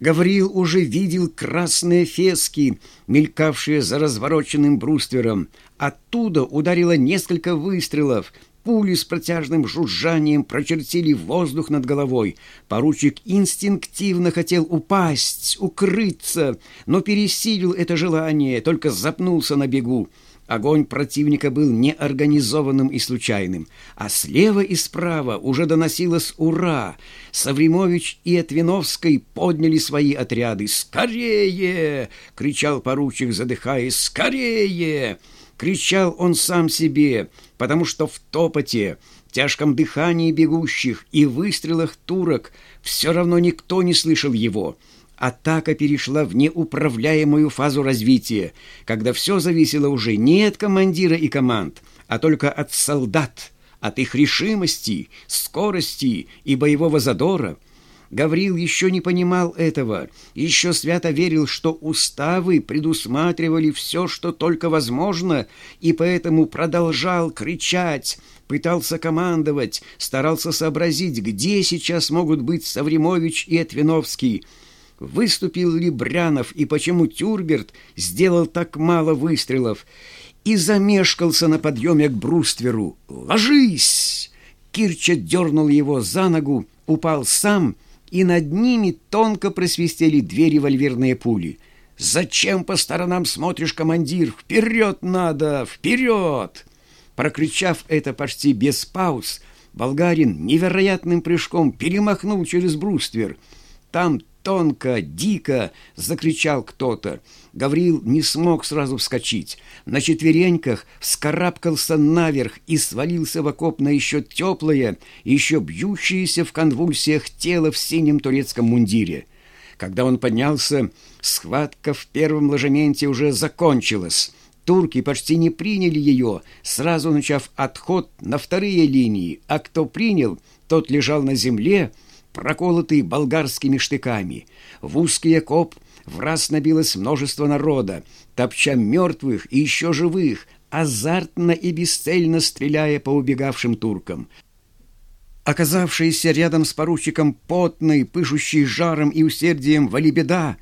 Гавриил уже видел красные фески, мелькавшие за развороченным бруствером. Оттуда ударило несколько выстрелов. Пули с протяжным жужжанием прочертили воздух над головой. Поручик инстинктивно хотел упасть, укрыться, но пересилил это желание, только запнулся на бегу. Огонь противника был неорганизованным и случайным, а слева и справа уже доносилось «Ура!». Савримович и Отвиновской подняли свои отряды. «Скорее!» — кричал поручик, задыхаясь. «Скорее!» — кричал он сам себе, потому что в топоте, тяжком дыхании бегущих и выстрелах турок все равно никто не слышал его — атака перешла в неуправляемую фазу развития, когда все зависело уже не от командира и команд, а только от солдат, от их решимости, скорости и боевого задора. Гаврил еще не понимал этого, еще свято верил, что уставы предусматривали все, что только возможно, и поэтому продолжал кричать, пытался командовать, старался сообразить, где сейчас могут быть Савримович и Этвиновский, выступил ли Брянов и почему Тюрберт сделал так мало выстрелов и замешкался на подъеме к брустверу. «Ложись!» Кирча дернул его за ногу, упал сам, и над ними тонко просвистели две револьверные пули. «Зачем по сторонам смотришь, командир? Вперед надо! Вперед!» Прокричав это почти без пауз, болгарин невероятным прыжком перемахнул через бруствер. Там тонко, дико!» — закричал кто-то. Гавриил не смог сразу вскочить. На четвереньках вскарабкался наверх и свалился в окоп на еще теплое, еще бьющееся в конвульсиях тело в синем турецком мундире. Когда он поднялся, схватка в первом ложементе уже закончилась. Турки почти не приняли ее, сразу начав отход на вторые линии, а кто принял, тот лежал на земле, проколотый болгарскими штыками. В узкий окоп в раз набилось множество народа, топча мертвых и еще живых, азартно и бесцельно стреляя по убегавшим туркам. Оказавшийся рядом с поручиком потный, пышущий жаром и усердием Валибеда,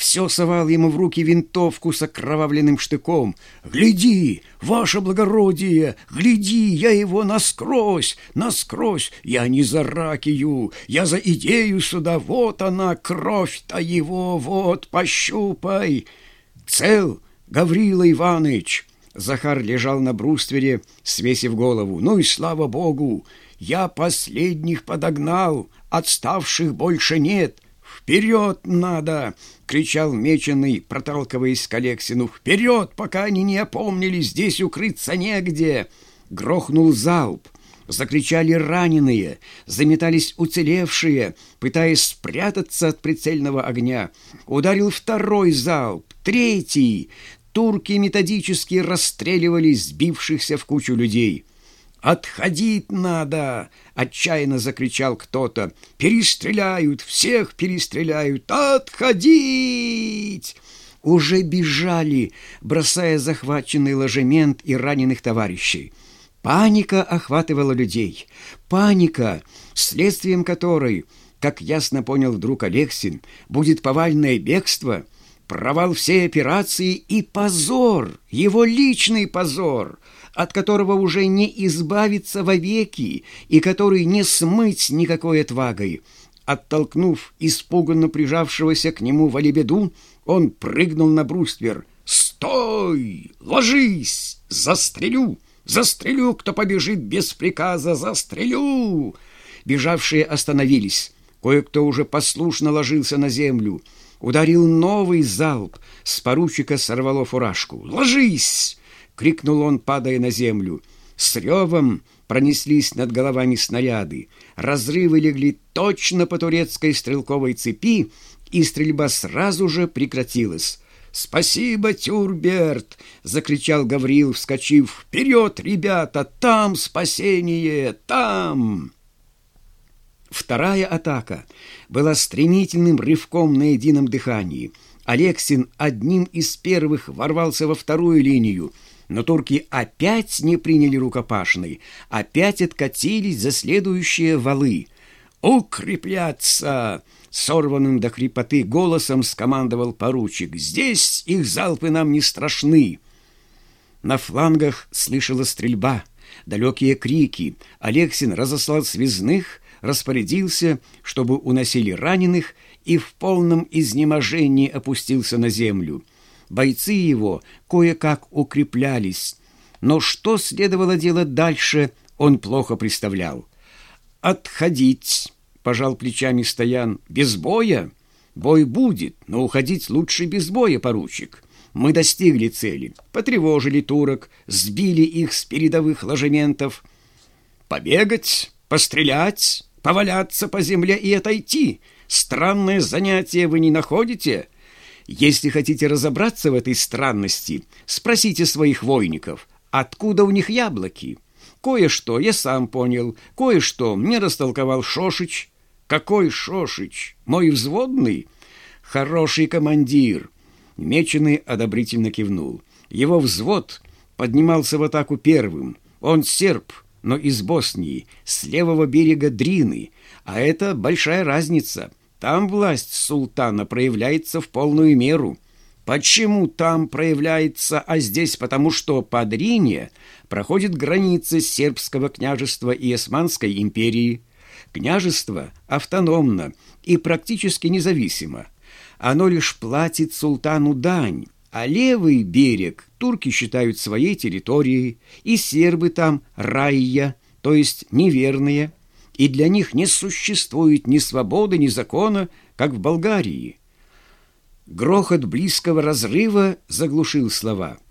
все совал ему в руки винтовку с окровавленным штыком. «Гляди, ваше благородие, гляди, я его насквозь, насквозь, я не за ракию, я за идею сюда, вот она, кровь-то его, вот, пощупай!» «Цел, Гаврила Иваныч!» Захар лежал на бруствере, свесив голову. «Ну и слава богу! Я последних подогнал, отставших больше нет!» «Вперед надо!» — кричал меченый, проталкиваясь к Алексину. «Вперед, пока они не опомнились, здесь укрыться негде!» Грохнул залп. Закричали раненые, заметались уцелевшие, пытаясь спрятаться от прицельного огня. Ударил второй залп, третий. Турки методически расстреливали сбившихся в кучу людей. «Отходить надо!» — отчаянно закричал кто-то. «Перестреляют! Всех перестреляют! Отходить!» Уже бежали, бросая захваченный ложемент и раненых товарищей. Паника охватывала людей. Паника, следствием которой, как ясно понял вдруг Алексин, будет повальное бегство, провал всей операции и позор, его личный позор — от которого уже не избавиться вовеки и который не смыть никакой отвагой. Оттолкнув испуганно прижавшегося к нему Валибеду, он прыгнул на бруствер. «Стой! Ложись! Застрелю! Застрелю, кто побежит без приказа! Застрелю!» Бежавшие остановились. Кое-кто уже послушно ложился на землю. Ударил новый залп. С поручика сорвало фуражку. «Ложись!» Крикнул он, падая на землю. С ревом пронеслись над головами снаряды. Разрывы легли точно по турецкой стрелковой цепи, и стрельба сразу же прекратилась. «Спасибо, Тюрберт!» — закричал Гаврил, вскочив. «Вперед, ребята! Там спасение! Там!» Вторая атака была стремительным рывком на едином дыхании. Алексин одним из первых ворвался во вторую линию — но турки опять не приняли рукопашной, опять откатились за следующие валы. «Укрепляться!» — сорванным до хрипоты голосом скомандовал поручик. «Здесь их залпы нам не страшны!» На флангах слышала стрельба, далекие крики. Алексин разослал связных, распорядился, чтобы уносили раненых, и в полном изнеможении опустился на землю. Бойцы его кое-как укреплялись, но что следовало делать дальше, он плохо представлял. «Отходить!» — пожал плечами Стоян. «Без боя? Бой будет, но уходить лучше без боя, поручик. Мы достигли цели, потревожили турок, сбили их с передовых ложементов. Побегать, пострелять, поваляться по земле и отойти — странное занятие вы не находите?» Если хотите разобраться в этой странности, спросите своих войников, откуда у них яблоки. Кое-что я сам понял, кое-что мне растолковал Шошич. Какой Шошич? Мой взводный? Хороший командир. Меченый одобрительно кивнул. Его взвод поднимался в атаку первым. Он серб, но из Боснии, с левого берега Дрины. А это большая разница. Там власть султана проявляется в полную меру. Почему там проявляется, а здесь потому, что по Дрине проходит границы сербского княжества и Османской империи. Княжество автономно и практически независимо. Оно лишь платит султану дань, а левый берег турки считают своей территорией, и сербы там райя, то есть неверные, и для них не существует ни свободы, ни закона, как в Болгарии. Грохот близкого разрыва заглушил слова –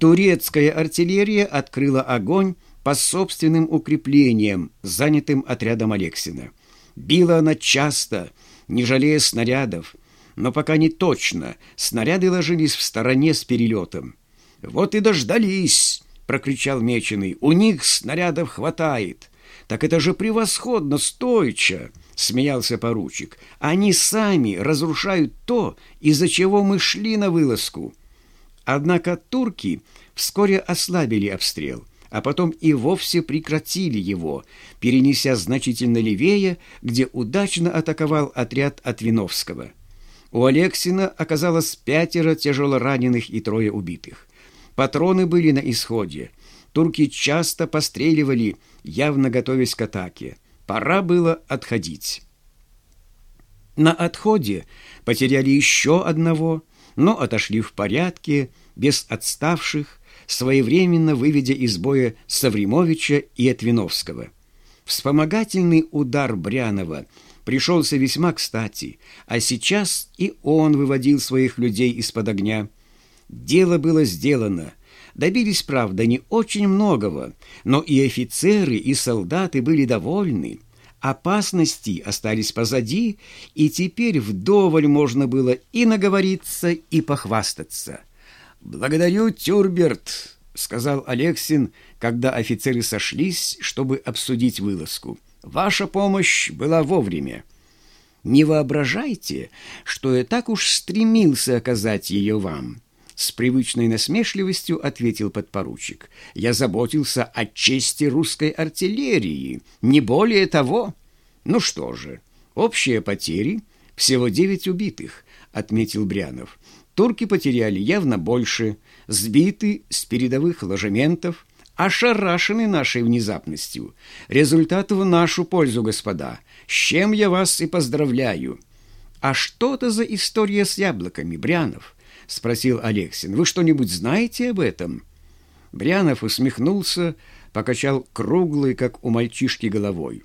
Турецкая артиллерия открыла огонь по собственным укреплениям, занятым отрядом Алексина. Била она часто, не жалея снарядов, но пока не точно, снаряды ложились в стороне с перелетом. «Вот и дождались!» — прокричал Меченый. «У них снарядов хватает!» «Так это же превосходно, стойча!» — смеялся поручик. «Они сами разрушают то, из-за чего мы шли на вылазку». Однако турки вскоре ослабили обстрел, а потом и вовсе прекратили его, перенеся значительно левее, где удачно атаковал отряд от Виновского. У Алексина оказалось пятеро тяжело раненых и трое убитых. Патроны были на исходе. Турки часто постреливали, явно готовясь к атаке. Пора было отходить. На отходе потеряли еще одного, но отошли в порядке, без отставших, своевременно выведя из боя Савримовича и Этвиновского. Вспомогательный удар Брянова пришелся весьма кстати, а сейчас и он выводил своих людей из-под огня. Дело было сделано. Добились, правда, не очень многого, но и офицеры, и солдаты были довольны. Опасности остались позади, и теперь вдоволь можно было и наговориться, и похвастаться. «Благодарю, Тюрберт», — сказал Алексин, когда офицеры сошлись, чтобы обсудить вылазку. «Ваша помощь была вовремя. Не воображайте, что я так уж стремился оказать ее вам». С привычной насмешливостью ответил подпоручик. «Я заботился о чести русской артиллерии, не более того». «Ну что же, общие потери, всего девять убитых», — отметил Брянов. Турки потеряли явно больше, сбиты с передовых ложементов, ошарашены нашей внезапностью. Результат в нашу пользу, господа, с чем я вас и поздравляю. А что это за история с яблоками, Брянов? — спросил Алексин. Вы что-нибудь знаете об этом? Брянов усмехнулся, покачал круглой, как у мальчишки, головой.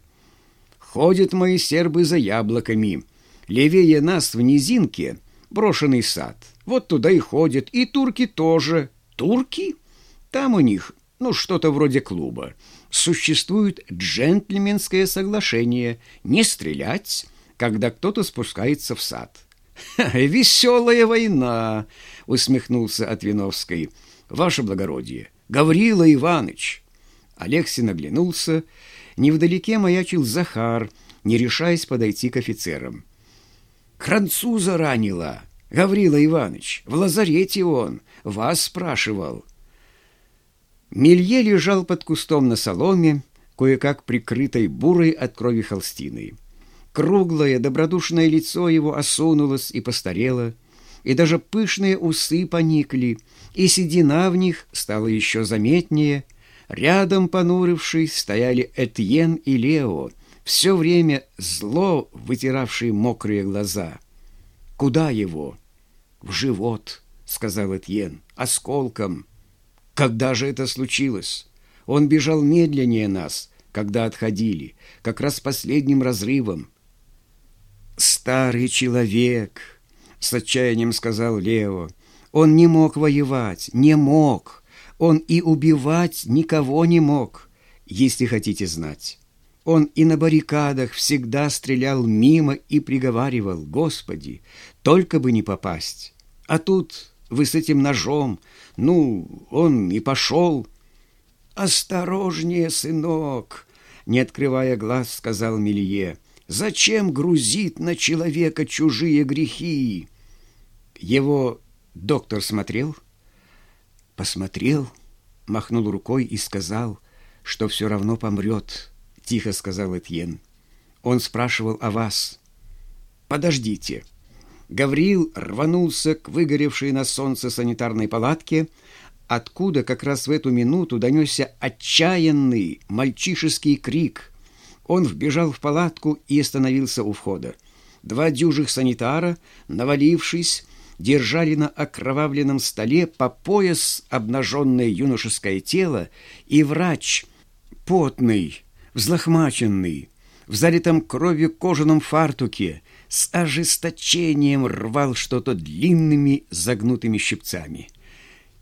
Ходят мои сербы за яблоками. Левее нас в низинке брошенный сад. Вот туда и ходят, и турки тоже. Турки? Там у них, ну, что-то вроде клуба. Существует джентльменское соглашение не стрелять, когда кто-то спускается в сад. «Веселая война!» — усмехнулся от Виновской. «Ваше благородие, Гаврила Иваныч!» Алексин оглянулся. Невдалеке маячил Захар, не решаясь подойти к офицерам. «Француза ранила!» Гаврила Иванович, в лазарете он, вас спрашивал. Мелье лежал под кустом на соломе, кое-как прикрытой бурой от крови холстиной. Круглое, добродушное лицо его осунулось и постарело, и даже пышные усы поникли, и седина в них стала еще заметнее. Рядом, понурившись, стояли Этьен и Лео, все время зло вытиравшие мокрые глаза. «Куда его?» «В живот», — сказал Этьен, — «осколком». «Когда же это случилось?» «Он бежал медленнее нас», когда отходили, как раз последним разрывом. «Старый человек!» — с отчаянием сказал Лео. «Он не мог воевать, не мог. Он и убивать никого не мог, если хотите знать. Он и на баррикадах всегда стрелял мимо и приговаривал, «Господи, только бы не попасть!» А тут вы с этим ножом, ну, он и пошел. «Осторожнее, сынок!» — не открывая глаз, сказал Мелье. Зачем грузит на человека чужие грехи? Его доктор смотрел? Посмотрел, махнул рукой и сказал, что все равно помрет, тихо сказал Этьен. Он спрашивал о вас. Подождите. Гавриил рванулся к выгоревшей на солнце санитарной палатке, откуда как раз в эту минуту донесся отчаянный мальчишеский крик — он вбежал в палатку и остановился у входа. Два дюжих санитара, навалившись, держали на окровавленном столе по пояс обнаженное юношеское тело, и врач, потный, взлохмаченный, в залитом кровью кожаном фартуке, с ожесточением рвал что-то длинными загнутыми щипцами.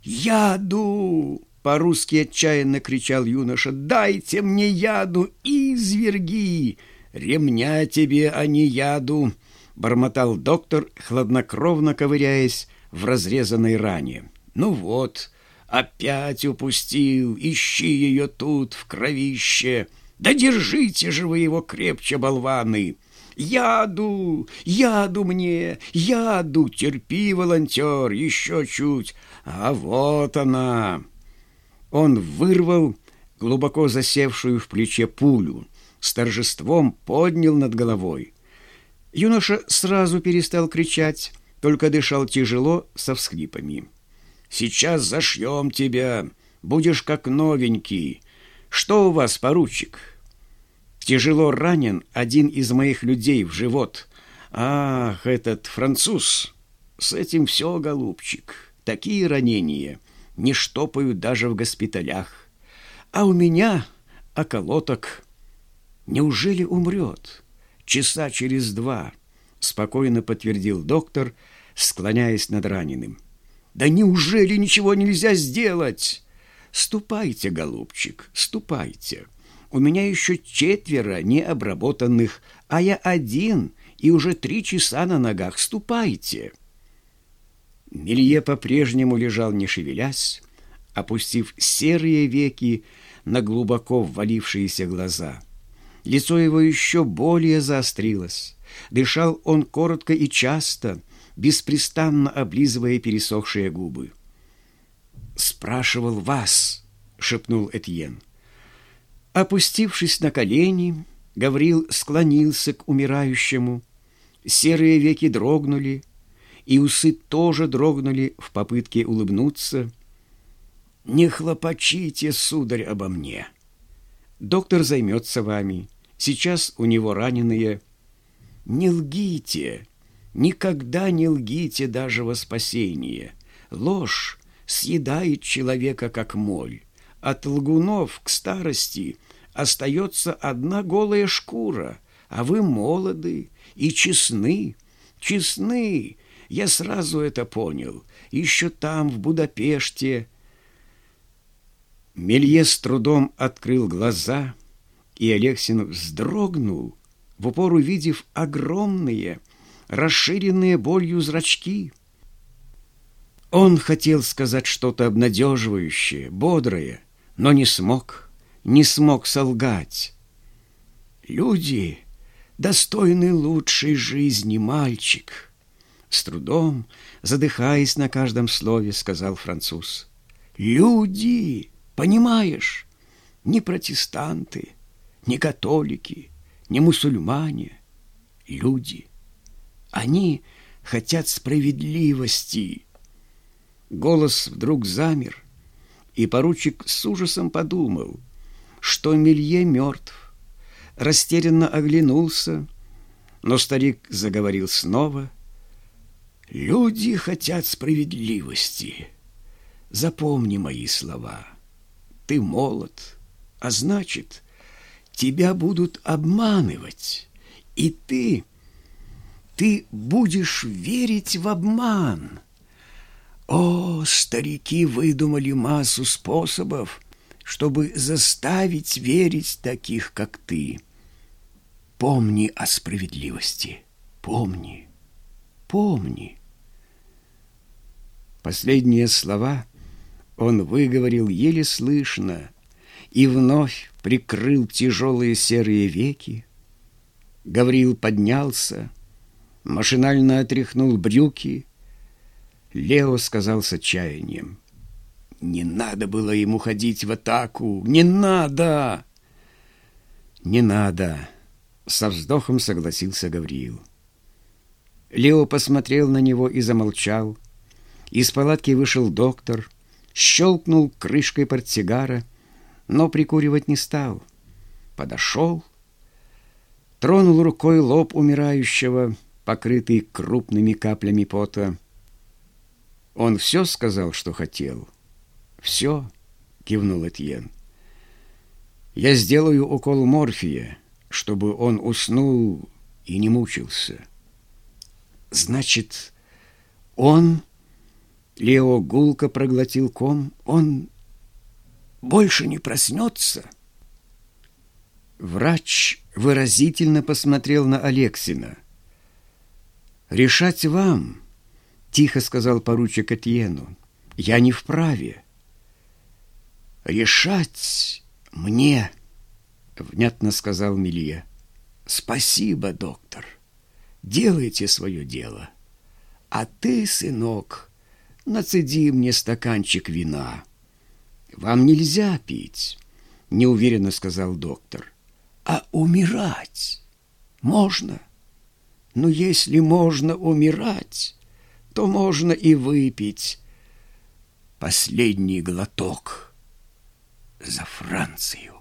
«Яду!» По-русски отчаянно кричал юноша. «Дайте мне яду, изверги! Ремня тебе, а не яду!» Бормотал доктор, хладнокровно ковыряясь в разрезанной ране. «Ну вот, опять упустил, ищи ее тут, в кровище! Да держите же вы его крепче, болваны!» «Яду! Яду мне! Яду! Терпи, волонтер, еще чуть! А вот она!» Он вырвал глубоко засевшую в плече пулю, с торжеством поднял над головой. Юноша сразу перестал кричать, только дышал тяжело со всхлипами. «Сейчас зашьем тебя, будешь как новенький. Что у вас, поручик?» «Тяжело ранен один из моих людей в живот. Ах, этот француз! С этим все, голубчик, такие ранения!» Не штопают даже в госпиталях. А у меня околоток. Неужели умрет? Часа через два, спокойно подтвердил доктор, склоняясь над раненым. Да неужели ничего нельзя сделать? Ступайте, голубчик, ступайте. У меня еще четверо необработанных, а я один и уже три часа на ногах. Ступайте. Мелье по-прежнему лежал, не шевелясь, опустив серые веки на глубоко ввалившиеся глаза. Лицо его еще более заострилось. Дышал он коротко и часто, беспрестанно облизывая пересохшие губы. «Спрашивал вас», — шепнул Этьен. Опустившись на колени, Гаврил склонился к умирающему. Серые веки дрогнули, и усы тоже дрогнули в попытке улыбнуться. «Не хлопочите, сударь, обо мне. Доктор займется вами. Сейчас у него раненые. Не лгите, никогда не лгите даже во спасение. Ложь съедает человека, как моль. От лгунов к старости остается одна голая шкура, а вы молоды и честны, честны, я сразу это понял. Еще там, в Будапеште. Мелье с трудом открыл глаза, и Алексин вздрогнул, в упор увидев огромные, расширенные болью зрачки. Он хотел сказать что-то обнадеживающее, бодрое, но не смог, не смог солгать. «Люди достойны лучшей жизни, мальчик», с трудом, задыхаясь на каждом слове, сказал француз. «Люди, понимаешь, не протестанты, не католики, не мусульмане, люди. Они хотят справедливости. Голос вдруг замер, и поручик с ужасом подумал, что Мелье мертв. Растерянно оглянулся, но старик заговорил снова. «Люди хотят справедливости. Запомни мои слова. Ты молод, а значит, тебя будут обманывать, и ты, ты будешь верить в обман». О, старики выдумали массу способов, чтобы заставить верить таких, как ты. Помни о справедливости, помни, помни. Последние слова он выговорил еле слышно и вновь прикрыл тяжелые серые веки. Гаврил поднялся, машинально отряхнул брюки, Лео сказал с отчаянием. «Не надо было ему ходить в атаку! Не надо!» «Не надо!» — со вздохом согласился Гавриил. Лео посмотрел на него и замолчал. Из палатки вышел доктор, щелкнул крышкой портсигара, но прикуривать не стал. Подошел, тронул рукой лоб умирающего, покрытый крупными каплями пота, он все сказал, что хотел. Все, кивнул Этьен. Я сделаю укол морфия, чтобы он уснул и не мучился. Значит, он... Лео гулко проглотил ком. Он больше не проснется. Врач выразительно посмотрел на Алексина. «Решать вам», Тихо сказал поручик Этьену. Я не вправе. Решать мне, внятно сказал Милье. Спасибо, доктор. Делайте свое дело. А ты, сынок, нацеди мне стаканчик вина. Вам нельзя пить, неуверенно сказал доктор. А умирать можно. Но если можно умирать, то можно и выпить последний глоток за Францию.